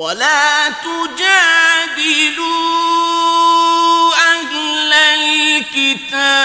ولا تجادلوا أهل الكتاب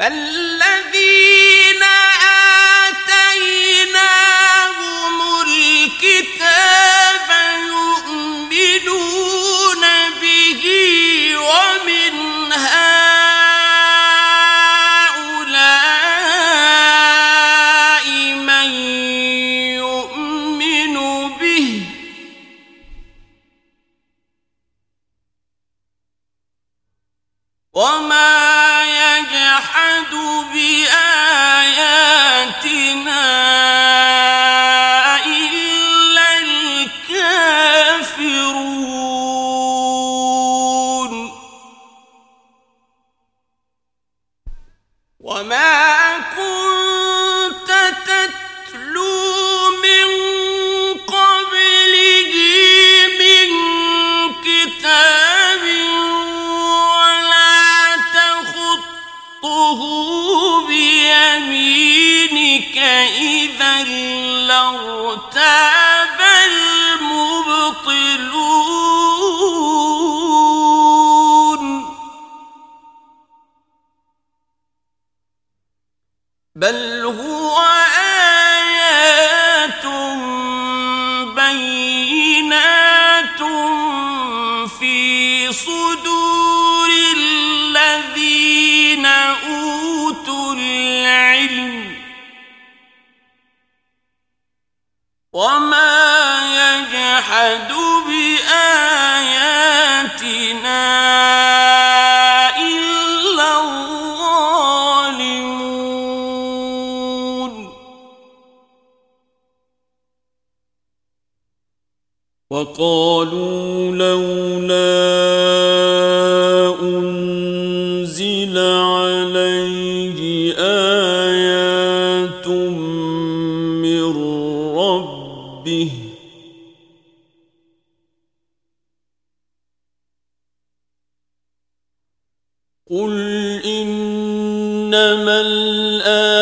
بل بيمينك إذا لارتاب المبطلون بل وقالوا لولا أنزل عليه آيات من ربه قل إنما الآيات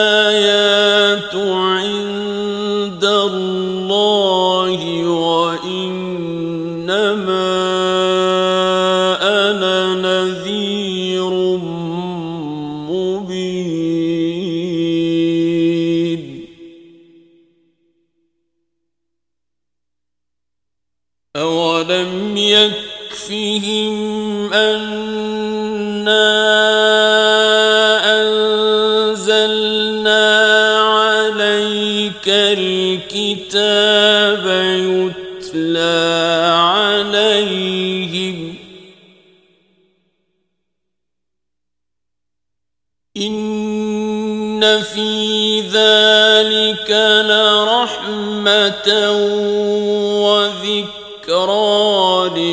مبين أولم يكفهم أنا أنزلنا عليك الكتاب يتلى إن في ذلك لرحمة وذكرى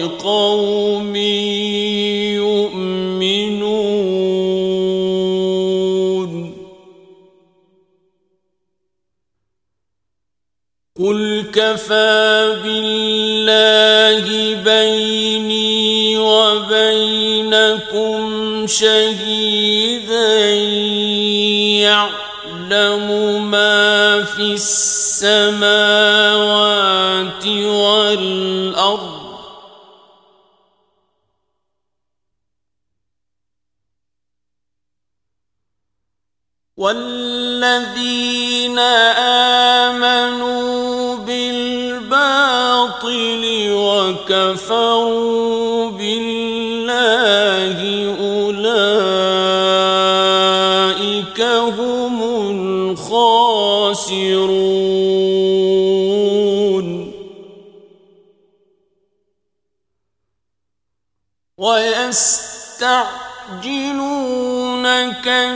لقوم يؤمنون قل كفى بالله بيني شهيدا يعلم ما في السماوات والأرض. والذين آمنوا بالباطل وكفروا هم الخاسرون. ويستعجلونك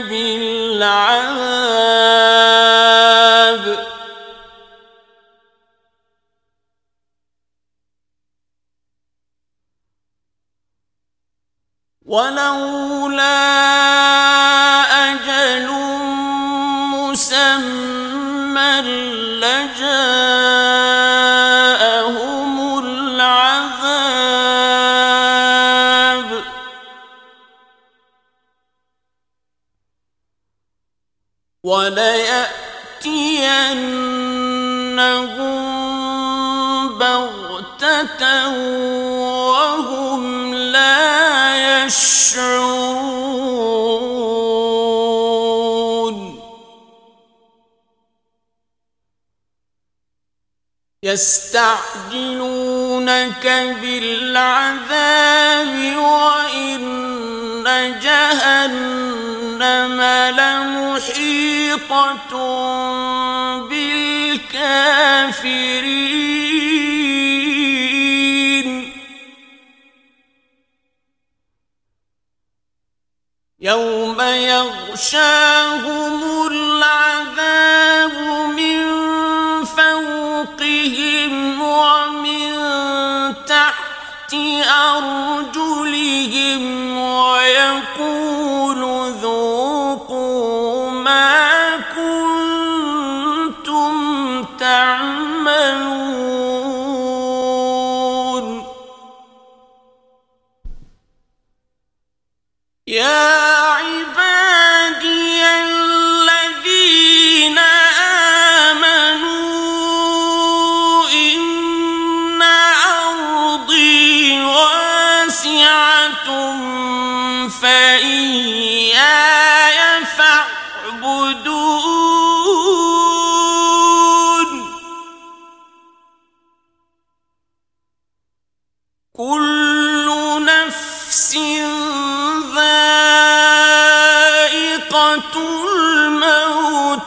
بالعذاب. ولولا يستعجلونك بالعذاب وإن جهنم لمحيطة بالكافرين. يوم يغشاهم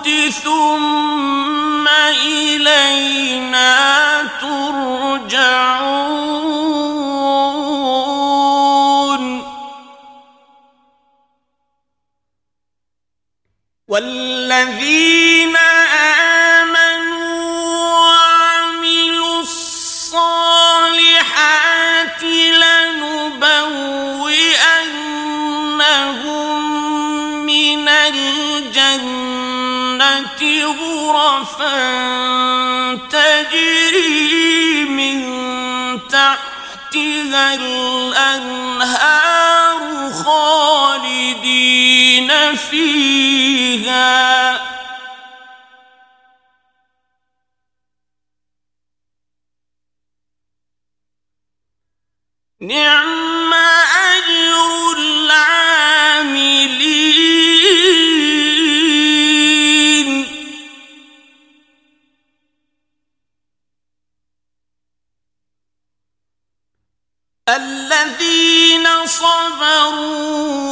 الموت ثم إلينا ترجعون والذين غرفا تجري من تحتها الأنهار خالدين فيها. نعم أجر العاملين. الذين صبروا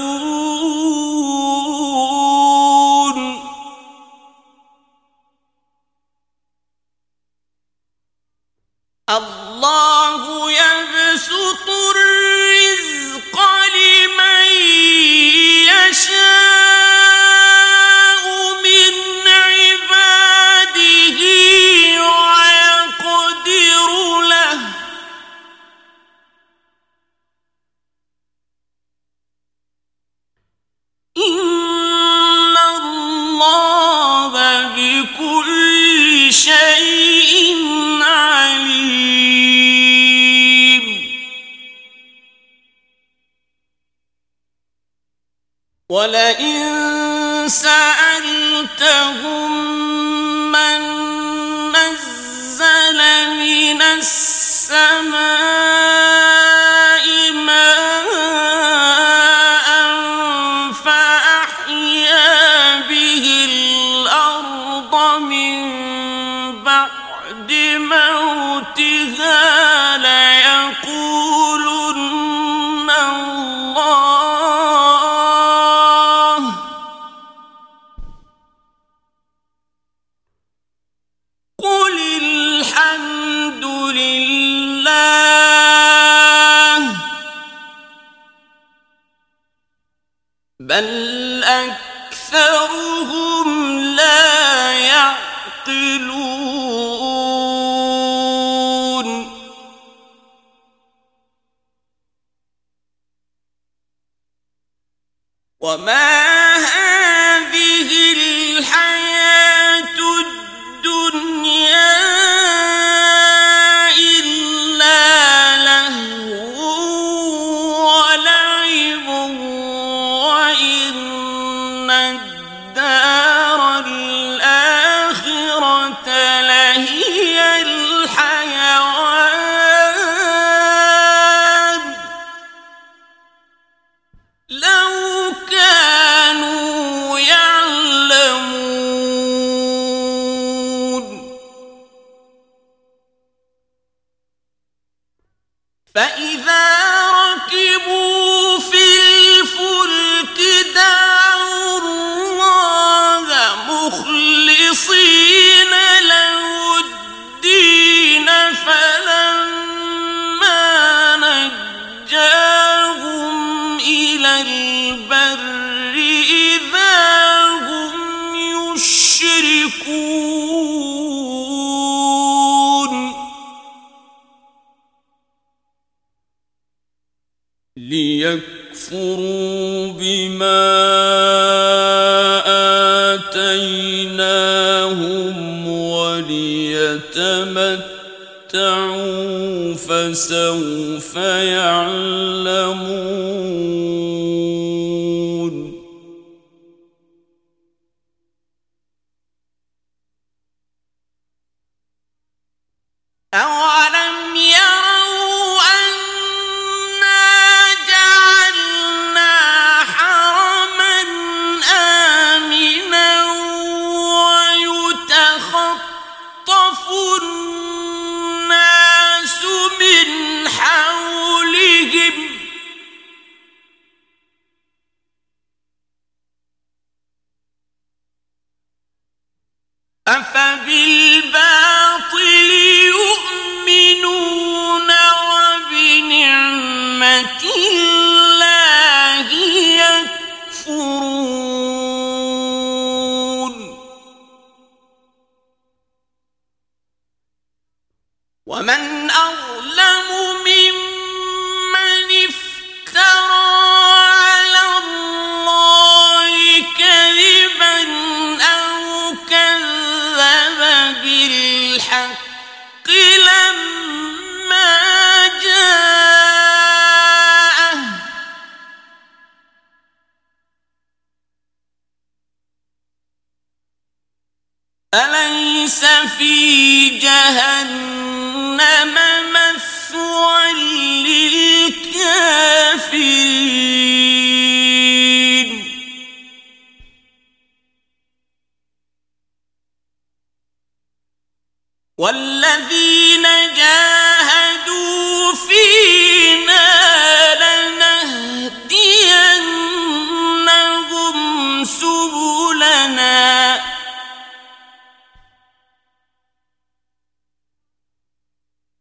اللہ وَلَئِن بل أكثرهم لا يعقلون. وما ليكفروا بما آتيناهم وليتمتعوا فسوف يعلمون في جهنم